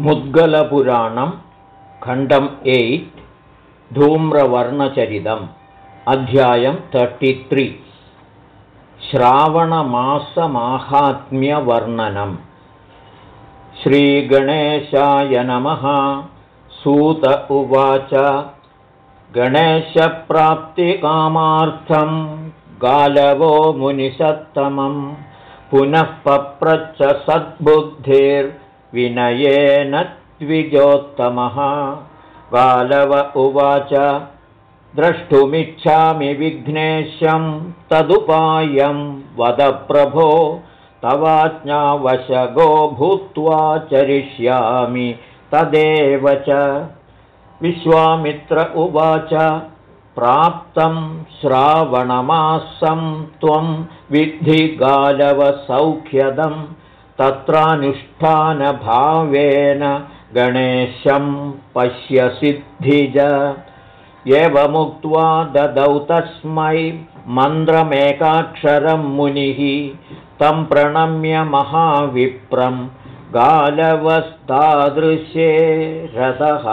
मुद्गलपुराणं खण्डम् एय्ट् धूम्रवर्णचरितम् अध्यायं तर्टित्रि श्रावणमासमाहात्म्यवर्णनम् श्रीगणेशाय नमः सूत उवाच. गणेशप्राप्तिकामार्थं गालवो मुनिसत्तमं पुनः पप्रच्छ सद्बुद्धिर् विनयेन द्विजोत्तमः। बालव उवाच द्रष्टुमिच्छामि विघ्नेशं तदुपायं वदप्रभो तवाज्ञावशगो भूत्वा चरिष्यामि तदेव च। विश्वामित्र उवाच प्राप्तं श्रावणमासं त्वं विद्धिगालवसौख्यदम् तत्रानुष्ठानभावेन गणेशं पश्यसिद्धिज एवमुक्त्वा ददौ तस्मै मन्त्रमेकाक्षरं मुनिः। तं प्रणम्य महाविप्रं गालवस्तादृशे रथः।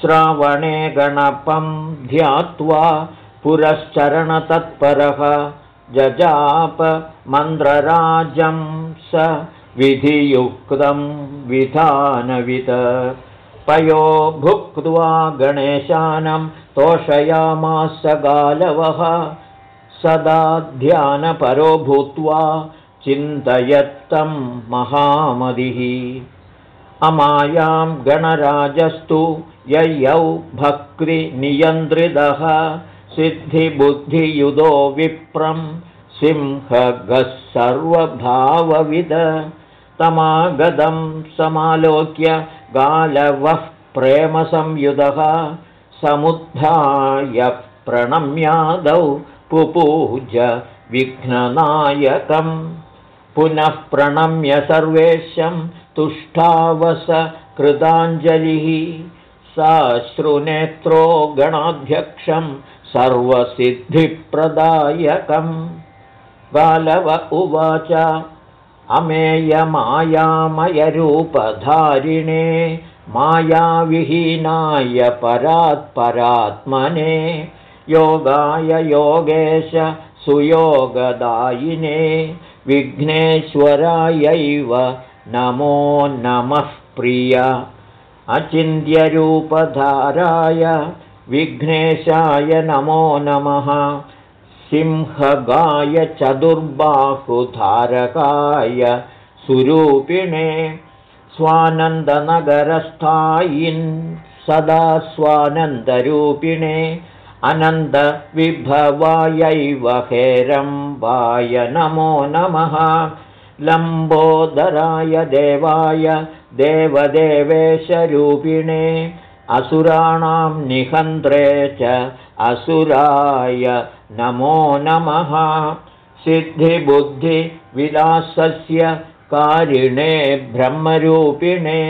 श्रावणे गणपं ध्यात्वा पुरश्चरणतत्परः जजाप मन्त्रराजं स विधियुक्तं विधानविद। पयो भुक्त्वा गणेशानं तोषयामास गालवः। सदा ध्यानपरो भूत्वा चिन्तयत्तं महामदिः। अमायां गणराजस्तु ययौ भक्तिनियन्त्रितः सिद्धिबुद्धियुधो विप्रं सिंहगः सर्वभावविद। तमागतं समालोक्य गालवः प्रेमसंयुधः समुद्धाय प्रणम्यादौ पुपूज विघ्ननायकम्। पुनः प्रणम्य सर्वेशं तुष्टावस कृताञ्जलिः। साश्रुनेत्रो गणाध्यक्षं सर्वसिद्धिप्रदायकम्। बालव उवाच अमेयमायामयरूपधारिणे मायाविहीनाय परात्परात्मने योगाय योगेश सुयोगदायिने विघ्नेश्वरायैव नमो नमः प्रिय। अचिन्त्यरूपधाराय विघ्नेशाय नमो नमः। सिंहगाय चतुर्बाहुधारकाय सुरूपिणे स्वानन्दनगरस्थायिन् सदा स्वानन्दरूपिणे अनन्दविभवायैव हेरम्बाय नमो नमः। लम्बोदराय देवाय देवदेवेशरूपिणे असुराणां निहन्त्रे च असुराय नमो नमः। सिद्धिबुद्धिविलासस्य कारिणे ब्रह्मरूपिणे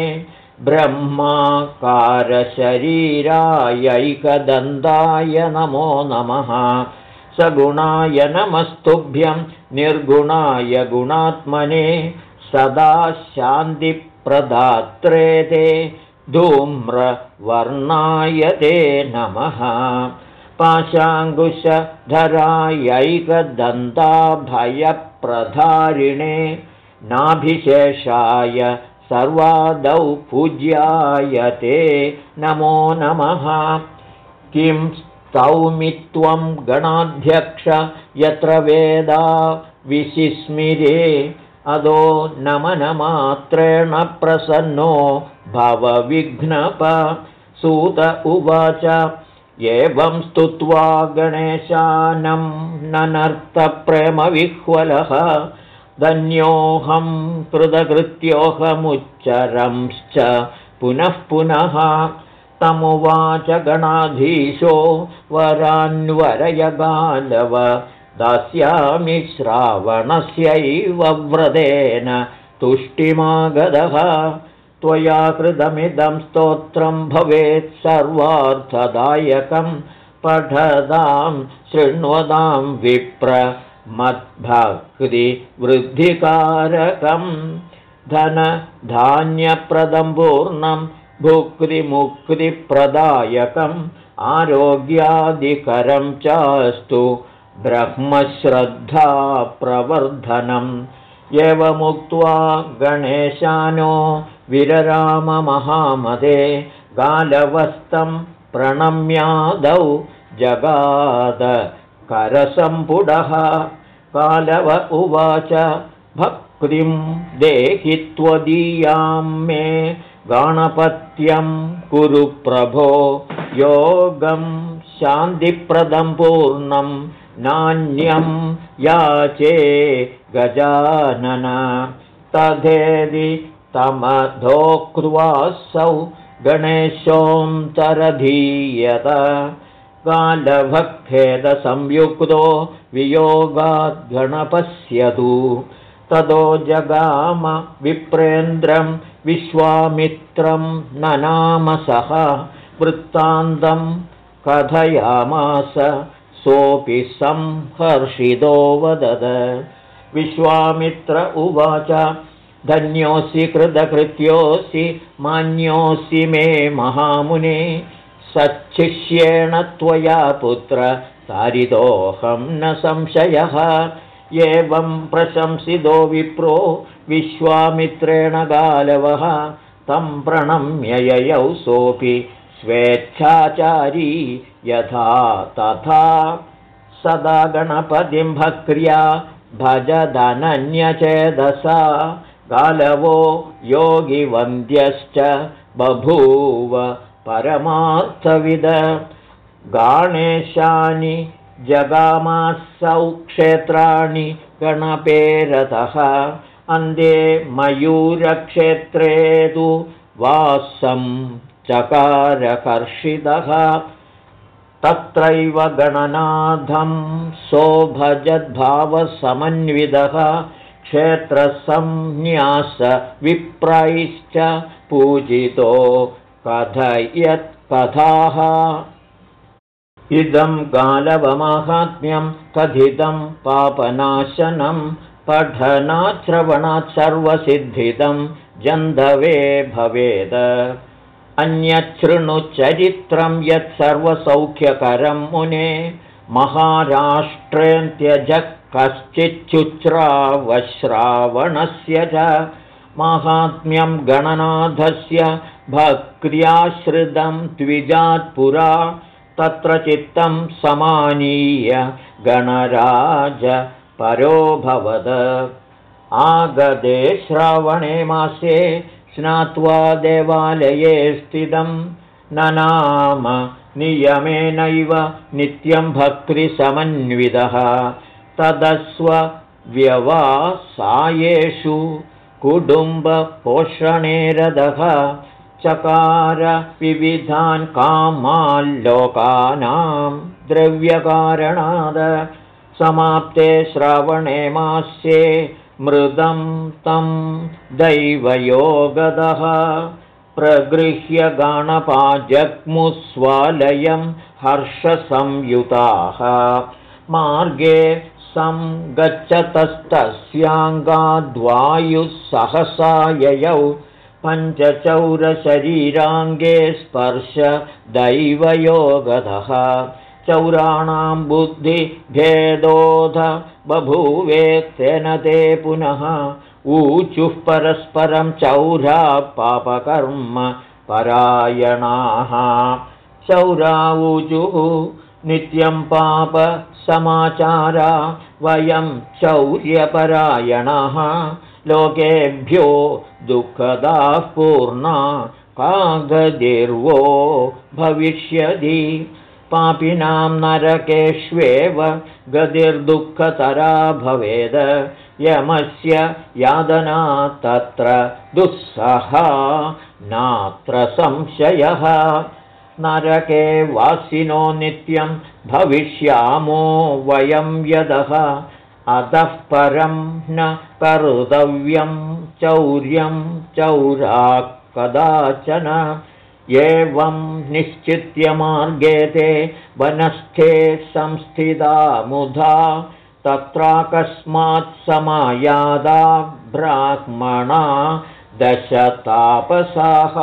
ब्रह्माकारशरीरायैकदन्ताय नमो नमः। सगुणाय नमस्तुभ्यं निर्गुणाय गुणात्मने सदा शान्तिप्रदात्रे ते धूम्रवर्णाय ते नमः। पाशाङ्कुशधरायैकदन्ताभयप्रधारिणे नाभिशेषाय सर्वादौ पूज्याय ते नमो नमः। किं स्तौमि त्वं गणाध्यक्ष यत्र वेदा विशिस्मिरे अदो नमनमात्रेण प्रसन्नो भवविघ्नप। सूत उवाच एवं स्तुत्वा गणेशानं ननर्तप्रेमविह्वलः धन्योऽहं कृतकृत्योऽहमुच्चरंश्च। पुनः पुनः तमुवाच गणाधीशो वरान्वरयगालव। दास्यामि श्रावणस्यैव व्रतेन तुष्टिमागधः त्वया कृतमिदं स्तोत्रं भवेत् सर्वार्थदायकं। पठदां शृण्वतां विप्र मद्भक्तिवृद्धिकारकं धनधान्यप्रदं पूर्णं भुक्तिमुक्तिप्रदायकम्। आरोग्यादिकरं चास्तु ब्रह्मश्रद्धाप्रवर्धनम्। एवमुक्त्वा गणेशानो विरराममहामदे गालवस्तं प्रणम्यादौ जगाद करसम्पुडः। कालव उवाच भक्तिं देहि त्वदीयां मे गणपत्यं कुरु प्रभो। योगं शान्तिप्रदं पूर्णं नान्यं याचे गजानन। तथेदि तमधोक्त्वासौ गणेशोऽन्तरधीयत। कालभक्खेदसंयुक्तो वियोगाद्गणपश्यतु। ततो जगाम विप्रेन्द्रं विश्वामित्रं ननामसः वृत्तान्तं कथयामास सोऽपि संहर्षितो वदद। विश्वामित्र उवाच धन्योऽसि कृतकृत्योऽसि मान्योऽसि मे महामुने सच्छिष्येण त्वया पुत्र तारितोऽहं न संशयः। एवं प्रशंसितो विप्रो विश्वामित्रेण गालवः। तं प्रणम्यययौ सोऽपि स्वेच्छाचारी यथा तथा। सदा गणपतिं भक्र्या भजदनन्यचेदसा गालवो योगिवन्द्यश्च बभूव परमार्थविद। गाणेशानि जगामासौ क्षेत्राणि गणपेरतः। अन्ते मयूरक्षेत्रे तु वासं चकारकर्षितः। तत्रैव गणनाथं सोभजद्भावसमन्वितः क्षेत्रसंन्यासविप्रैश्च पूजितो कथयत्कथाः इदं गालवमाहात्म्यं कथितं पापनाशनं पठनाश्रवणात् सर्वसिद्धितं जन्धवे भवेद। अन्यच्छृणुचरित्रं यत् सर्वसौख्यकरं मुने महाराष्ट्रेऽन्त्यजः कश्चिच्छ्रावश्रावणस्य च माहात्म्यं गणनाथस्य भक्त्याश्रितं द्विजात्पुरा तत्र चित्तं समानीय गणराज परोभवद आगदे श्रावणे मासे स्नात्वा देवालये स्थितं न नाम नियमेनैव नित्यं भक्तिसमन्वितः तदस्वव्यवासायेषु चकार विविधान् कामाल्लोकानां द्रव्यकारणाद समाप्ते श्रावणे मास्ये मृदं तं दैवयोगदः प्रगृह्य गणपाजग्मुस्वालयं हर्षसंयुताः मार्गे सङ्गच्छतस्तस्याङ्गाद्वायुः सहसा ययौ पञ्चचौरशरीराङ्गे स्पर्श दैवयोगधः। चौराणां बुद्धिभेदोध बभूवे तेन ते पुनः ऊचुः परस्परं चौरा पापकर्म परायणाः। चौराऊचुः नित्यं पापसमाचारा वयं चौर्यपरायणाः लोकेभ्यो दुःखदाः पूर्णा कागदिर्वो भविष्यति। पापिनां नरकेष्वेव गतिर्दुःखतरा भवेद। यमस्य यादना तत्र दुःसहा नात्र संशयः नरके वासिनो नित्यं भविष्यामो वयं यदः। अतः परं न कर्तव्यं चौर्यं चौरा कदाचन एवं निश्चित्यमार्गे ते वनस्थे संस्थिता मुधा। तत्राकस्मात् समायादा ब्राह्मणा दशतापसाः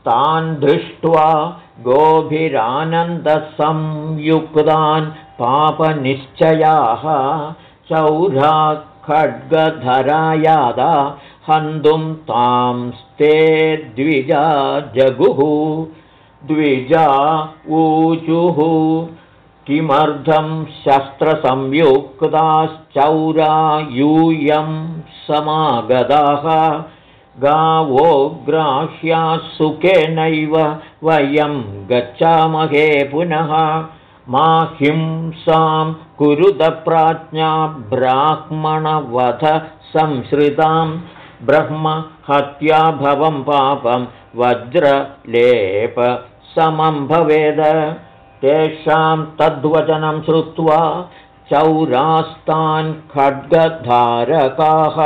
तान् दृष्ट्वा गोभिरानन्दसंयुक्तान् पापनिश्चयाः चौरा खड्गधरायादा हन्तुं तांस्ते द्विजा जगुः। द्विजा ऊचुः। किमर्थं शस्त्रसंयुक्ताश्चौरा यूयं समागताः गावो ग्राह्याः सुखेनैव वयं गच्छामहे पुनः मा हिंसां कुरुतप्राज्ञा ब्राह्मणवध संश्रितां ब्रह्म हत्याभवं पापं वज्रलेपसमं भवेद। तेषां तद्वचनं श्रुत्वा चौरास्तान् खड्गधारकाः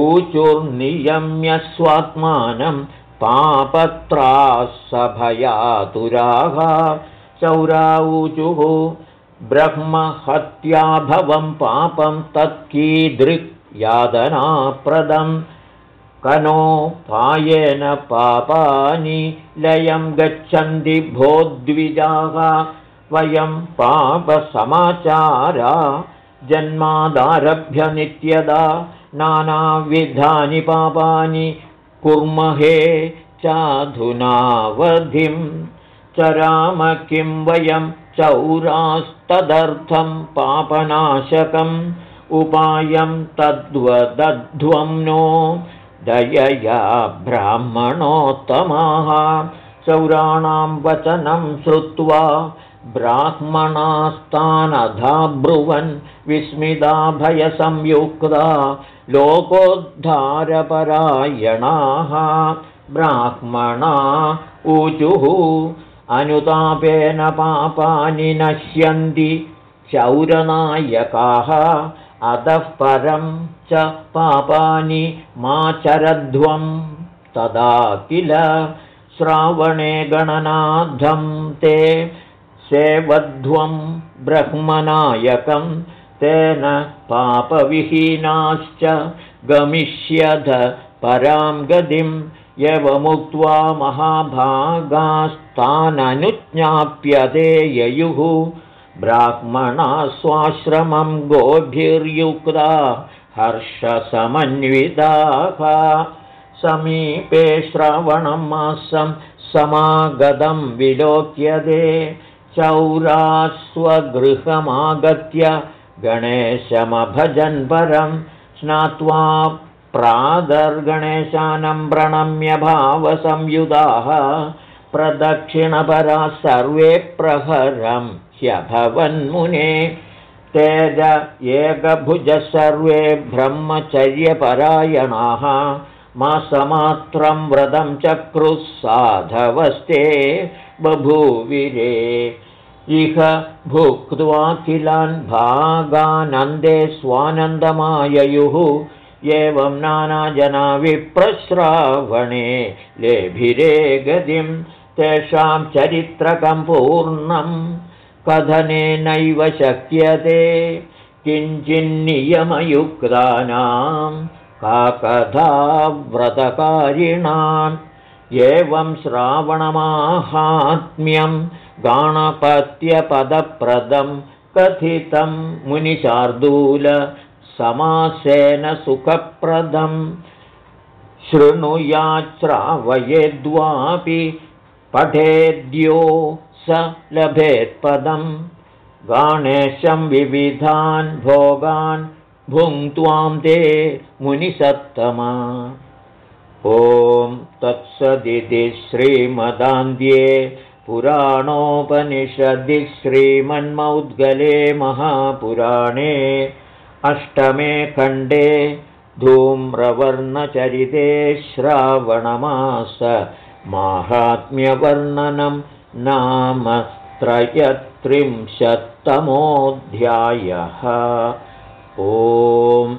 ऊचुर्नियम्य स्वात्मानं पापत्रासभयातुराः। चौरा ऊचुः ब्रह्महत्याभवं पापं तत्कीदृक् यादनाप्रदम् कनोपायेन पापानि लयं गच्छन्ति भोद्विजाः। वयं पापसमाचारा जन्मादारभ्य नित्यदा नानाविधानि पापानि कुर्महे चाधुनावधिं। चराम किं वयं चौरास्तदर्थं पापनाशकम् उपायं तद्वदध्वं नो दयया ब्राह्मणोत्तमाः। चौराणां वचनं श्रुत्वा ब्राह्मणास्तानधाब्रुवन् विस्मिता भयसंयुक्ता लोकोद्धारपरायणाः ब्राह्मणा ऊचुः अनुतापेन पापानि नश्यन्ति चौरनायकाः अतः परं च पापानि माचरध्वं तदा किल श्रावणे गणनाद्धं ते सेवध्वं ब्रह्मनायकं तेन पापविहीनाश्च गमिष्यध परां गतिं यवमुक्त्वा महाभागास्ताननुज्ञाप्यते ययुः। ब्राह्मणा स्वाश्रमं गोभिर्युक्ता हर्षसमन्विताः। समीपे श्रवणं मासं समागतं विलोक्यते। चौरास्वगृहमागत्य गणेशमभजन् परं स्नात्वा प्रादर्गणेशानं प्रणम्य भावसंयुधाः प्रदक्षिणपरा सर्वे प्रहरम् ह्यभवन्मुने तेज एकभुज सर्वे ब्रह्मचर्यपरायणाः मासमात्रं व्रतं चक्रुः साधवस्ते बभूविरे इह भुक्त्वा किलान् भागानन्दे स्वानन्दमाययुः। एवं नानाजना विप्रश्रावणे लेभिरे गतिं तेषां चरित्रकं पूर्णम् कथनेनैव शक्यते। किञ्चिन्नियमयुक्तानां का कथा व्रतकारिणाम् एवं श्रावणमाहात्म्यं गाणपत्यपदप्रदं कथितं मुनिशार्दूल समासेन सुखप्रदं शृणुयाच्छ्रावयेद्वापि पठेद्यो स लभेत्पदं गणेशं विविधान् भोगान् भुङ्क्त्वां ते मुनिसत्तमा ॐ तत्सदिति श्रीमदान्ध्ये पुराणोपनिषदि श्रीमन्मौद्गले महापुराणे अष्टमे खण्डे धूम्रवर्णचरिते श्रावणमास माहात्म्यवर्णनं नाम त्रयत्रिंशत्तमोऽध्यायः। ओम्